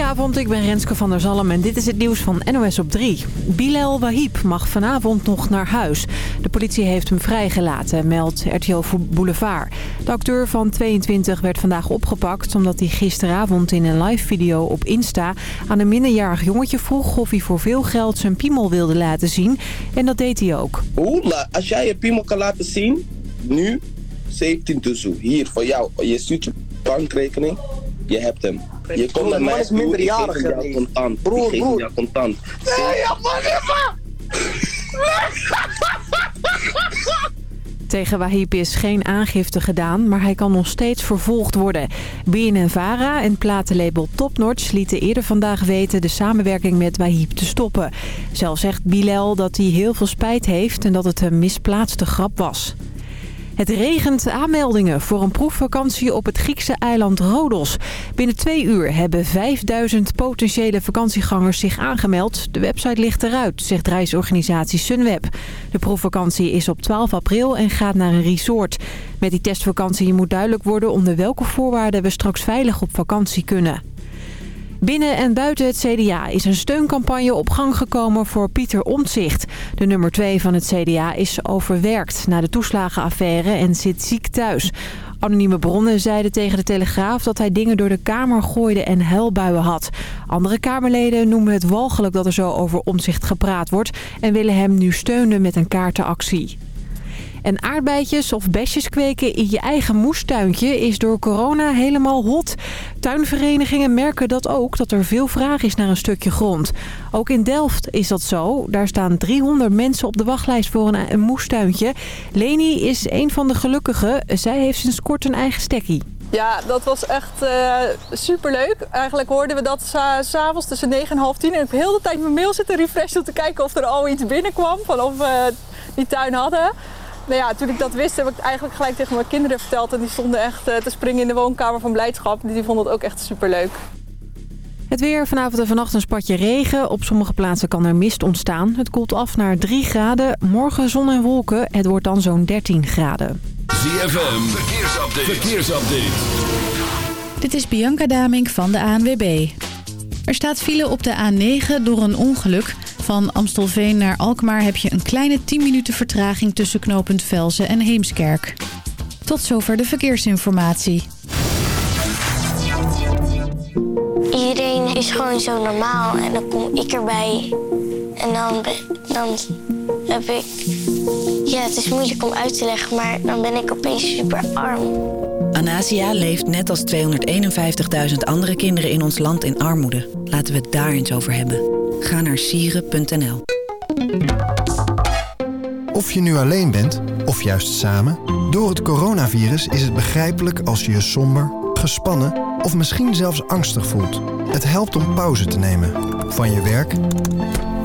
Goedenavond, ik ben Renske van der Zalm en dit is het nieuws van NOS op 3. Bilal Wahib mag vanavond nog naar huis. De politie heeft hem vrijgelaten, meldt RTL Boulevard. De acteur van 22 werd vandaag opgepakt omdat hij gisteravond in een live video op Insta... aan een minderjarig jongetje vroeg of hij voor veel geld zijn piemel wilde laten zien. En dat deed hij ook. Oeh, als jij je piemel kan laten zien, nu 17 tussen. Hier, voor jou. Je stuurt je bankrekening, je hebt hem. Je komt naar mij toe, ik geef hem jou contant. Broer, ik geef hem broer. jou contant. Nee, ja, man! Tegen Wahib is geen aangifte gedaan, maar hij kan nog steeds vervolgd worden. BNNVARA en platenlabel Topnotch lieten eerder vandaag weten de samenwerking met Wahib te stoppen. Zelf zegt Bilal dat hij heel veel spijt heeft en dat het een misplaatste grap was. Het regent aanmeldingen voor een proefvakantie op het Griekse eiland Rodos. Binnen twee uur hebben 5000 potentiële vakantiegangers zich aangemeld. De website ligt eruit, zegt reisorganisatie Sunweb. De proefvakantie is op 12 april en gaat naar een resort. Met die testvakantie moet duidelijk worden onder welke voorwaarden we straks veilig op vakantie kunnen. Binnen en buiten het CDA is een steuncampagne op gang gekomen voor Pieter Omtzigt. De nummer 2 van het CDA is overwerkt na de toeslagenaffaire en zit ziek thuis. Anonieme bronnen zeiden tegen de Telegraaf dat hij dingen door de Kamer gooide en huilbuien had. Andere Kamerleden noemen het walgelijk dat er zo over Omtzigt gepraat wordt... en willen hem nu steunen met een kaartenactie. En aardbeidjes of besjes kweken in je eigen moestuintje is door corona helemaal hot. Tuinverenigingen merken dat ook, dat er veel vraag is naar een stukje grond. Ook in Delft is dat zo. Daar staan 300 mensen op de wachtlijst voor een, moestuintje. Leni is een van de gelukkigen. Zij heeft sinds kort een eigen stekkie. Ja, dat was echt uh, superleuk. Eigenlijk hoorden we dat s'avonds tussen 9 en half 10. En ik heb heel de tijd mijn mail zitten refreshen om te kijken of er al iets binnenkwam. Van of we die tuin hadden. Nou ja, toen ik dat wist heb ik het eigenlijk gelijk tegen mijn kinderen verteld. En die stonden echt uh, te springen in de woonkamer van blijdschap. Die vonden het ook echt superleuk. Het weer vanavond en vannacht een spatje regen. Op sommige plaatsen kan er mist ontstaan. Het koelt af naar 3 graden. Morgen zon en wolken. Het wordt dan zo'n 13 graden. ZFM, verkeersupdate. verkeersupdate. Dit is Bianca Damink van de ANWB. Er staat file op de A9 door een ongeluk. Van Amstelveen naar Alkmaar heb je een kleine 10 minuten vertraging tussen knooppunt Velzen en Heemskerk. Tot zover de verkeersinformatie. Iedereen is gewoon zo normaal en dan kom ik erbij. En dan, dan heb ik... Ja, het is moeilijk om uit te leggen, maar dan ben ik opeens super arm. Anasia leeft net als 251.000 andere kinderen in ons land in armoede. Laten we het daar eens over hebben. Ga naar sieren.nl. Of je nu alleen bent, of juist samen... door het coronavirus is het begrijpelijk als je je somber, gespannen... of misschien zelfs angstig voelt. Het helpt om pauze te nemen. Van je werk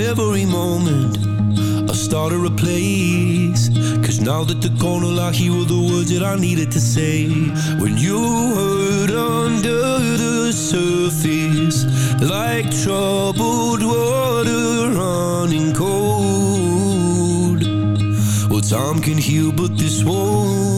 every moment. I started a place. Cause now that the corner I Here were the words that I needed to say. When you heard under the surface Like troubled water running cold. Well time can heal but this won't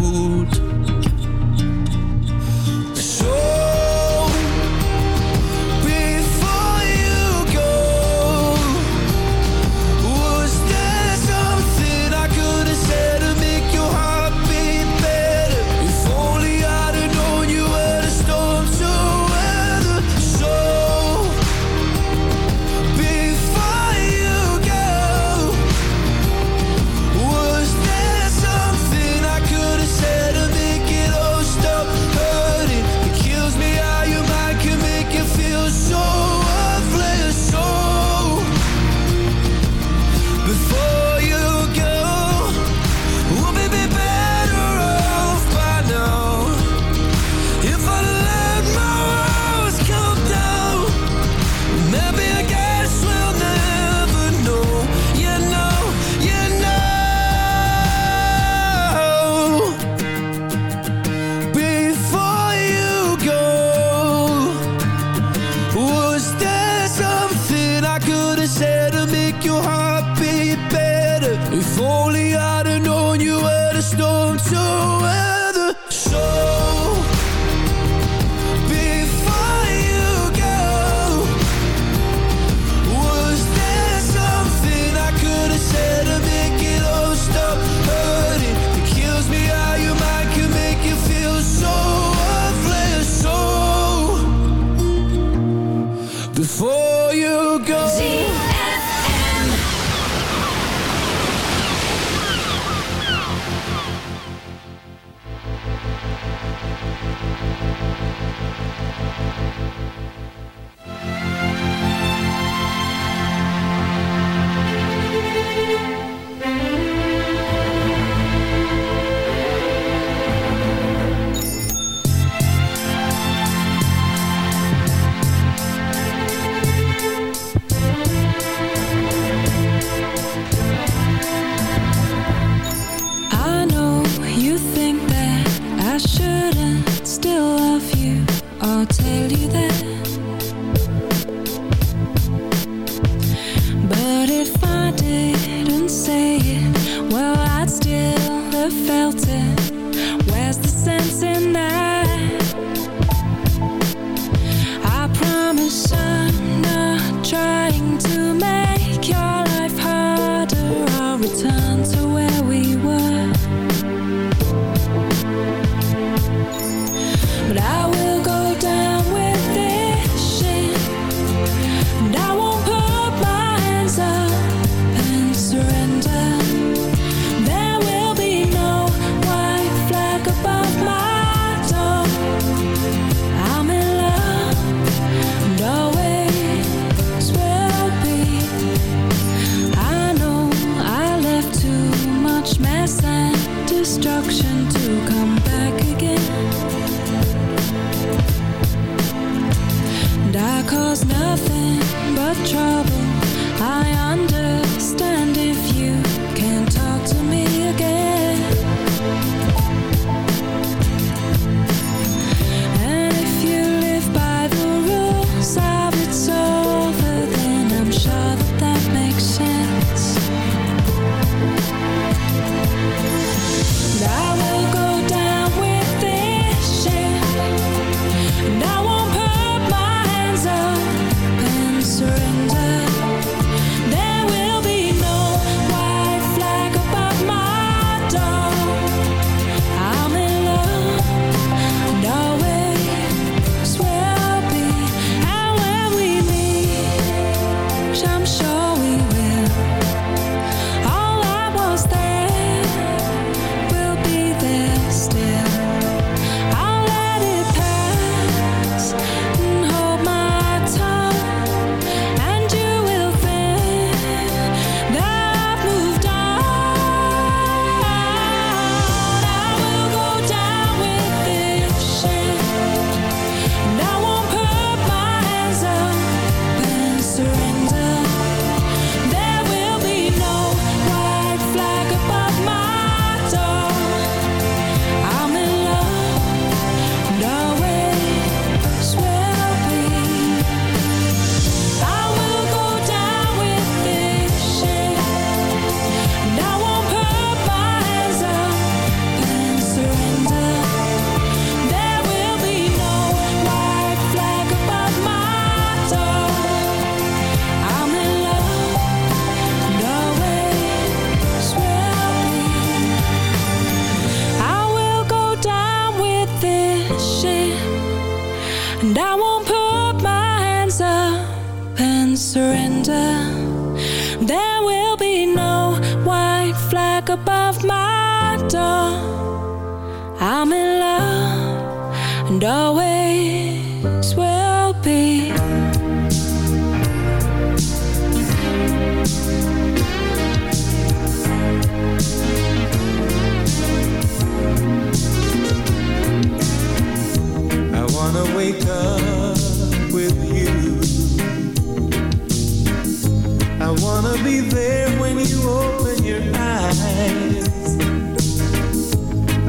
be there when you open your eyes.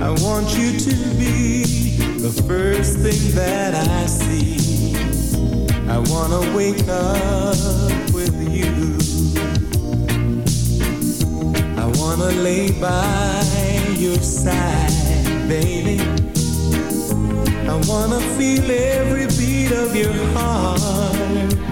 I want you to be the first thing that I see. I wanna wake up with you. I wanna lay by your side, baby. I wanna feel every beat of your heart.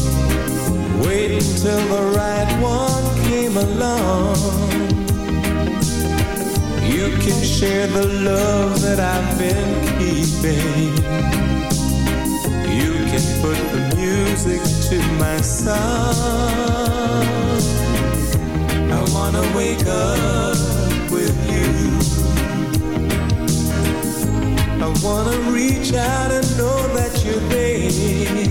waiting till the right one came along. You can share the love that I've been keeping. You can put the music to my song. I wanna wake up with you. I wanna reach out and know that you're there.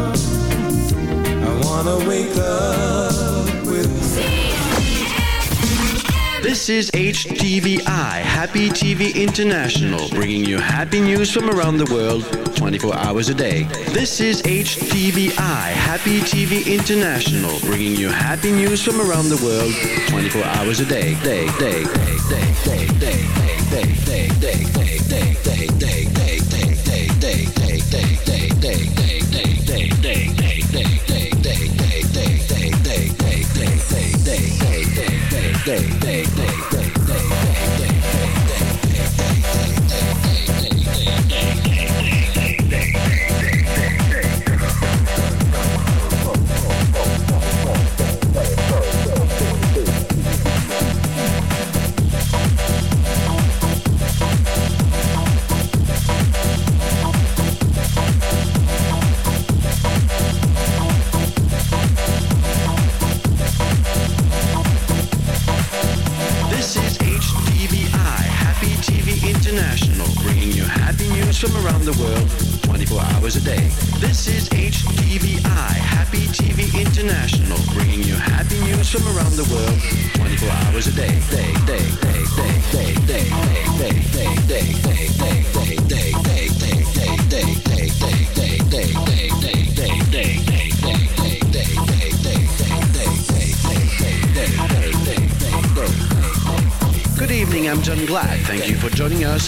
Wanna wake up with This is HTVI, Happy TV International, bringing you happy news from around the world 24 hours a day. This is HTVI, Happy TV International, bringing you happy news from around the world 24 hours a. Day, day, day, day, day, day, day, day, day, day, day, day.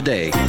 today.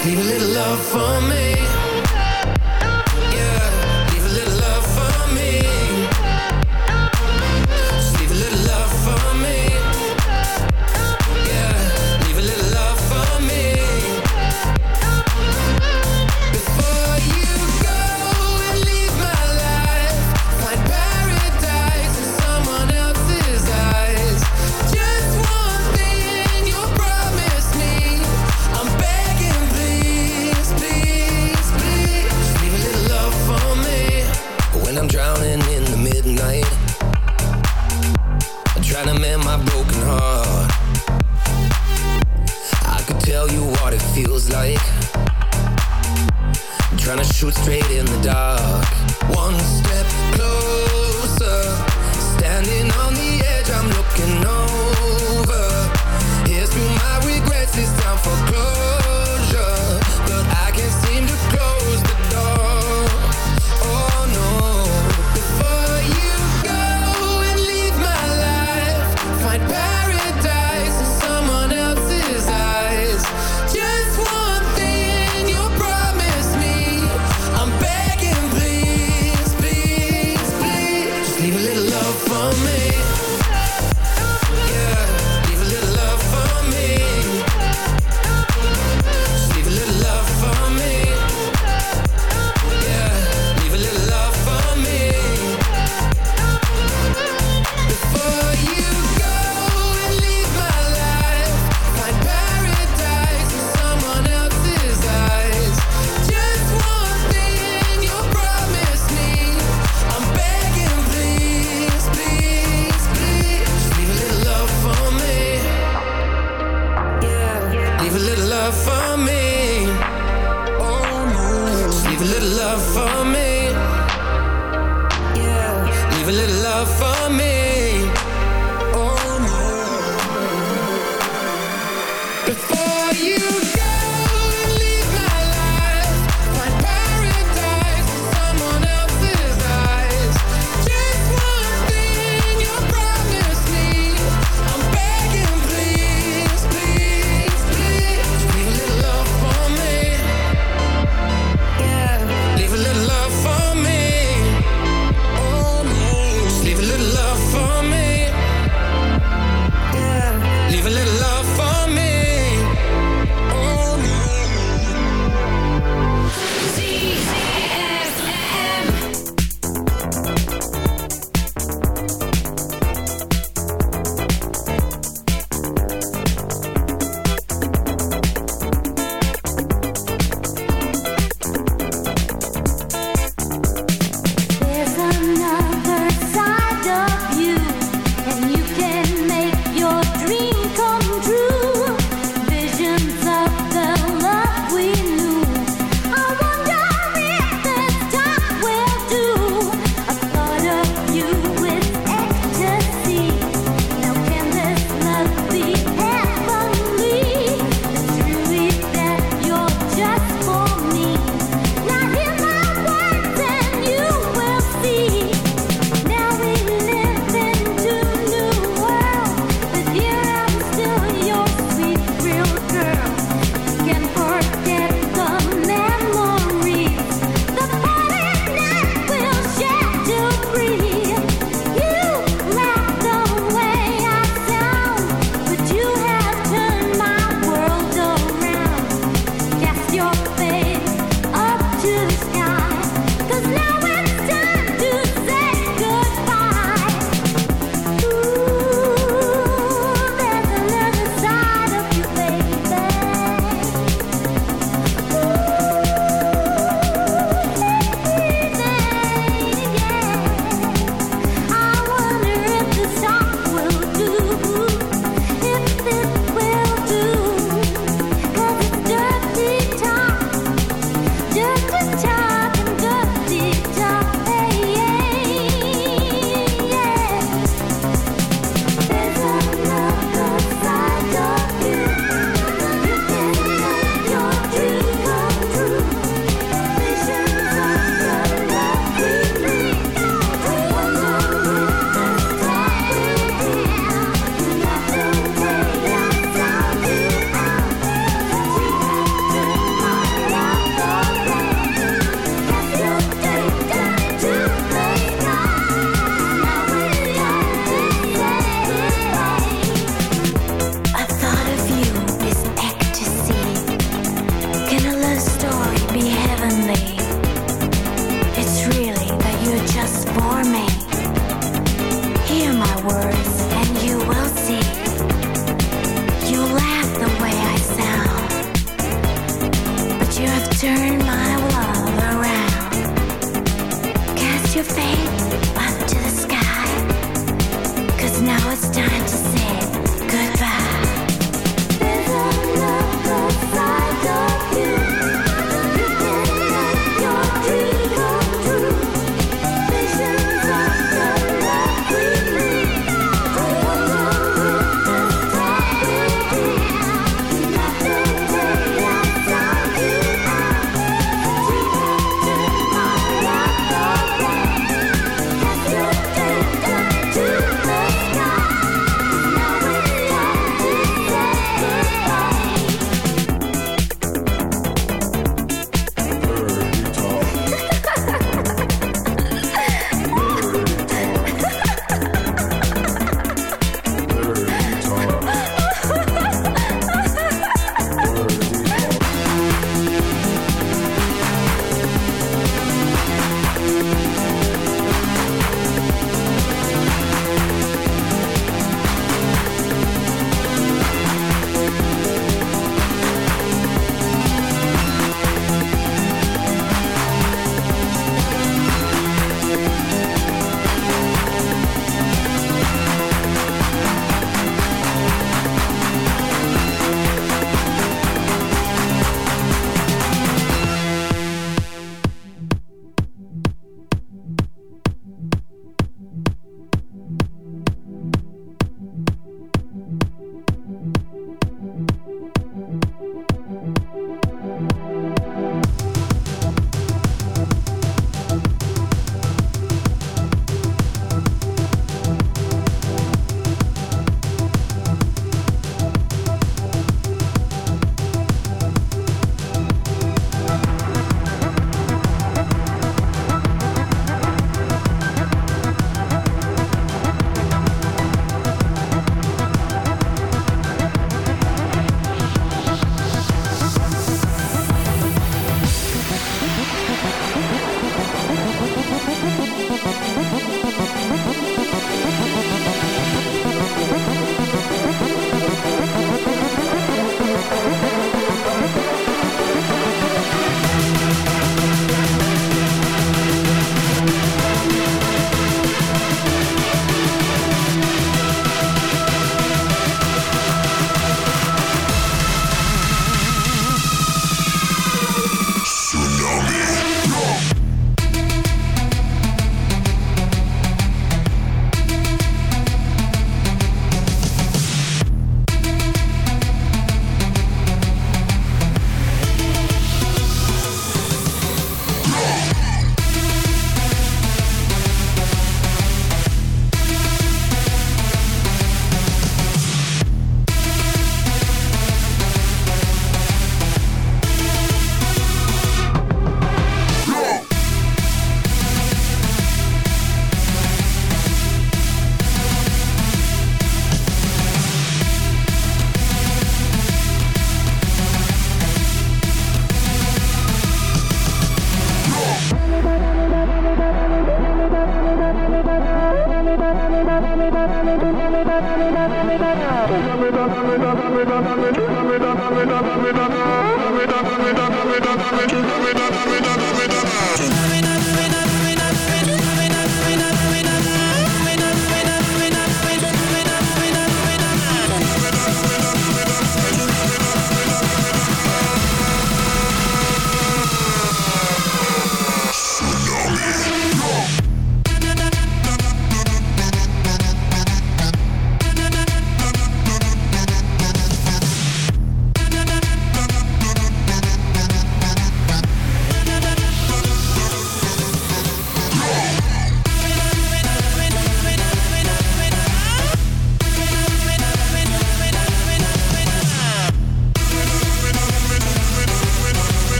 Just leave a little love for me. Love for it's time to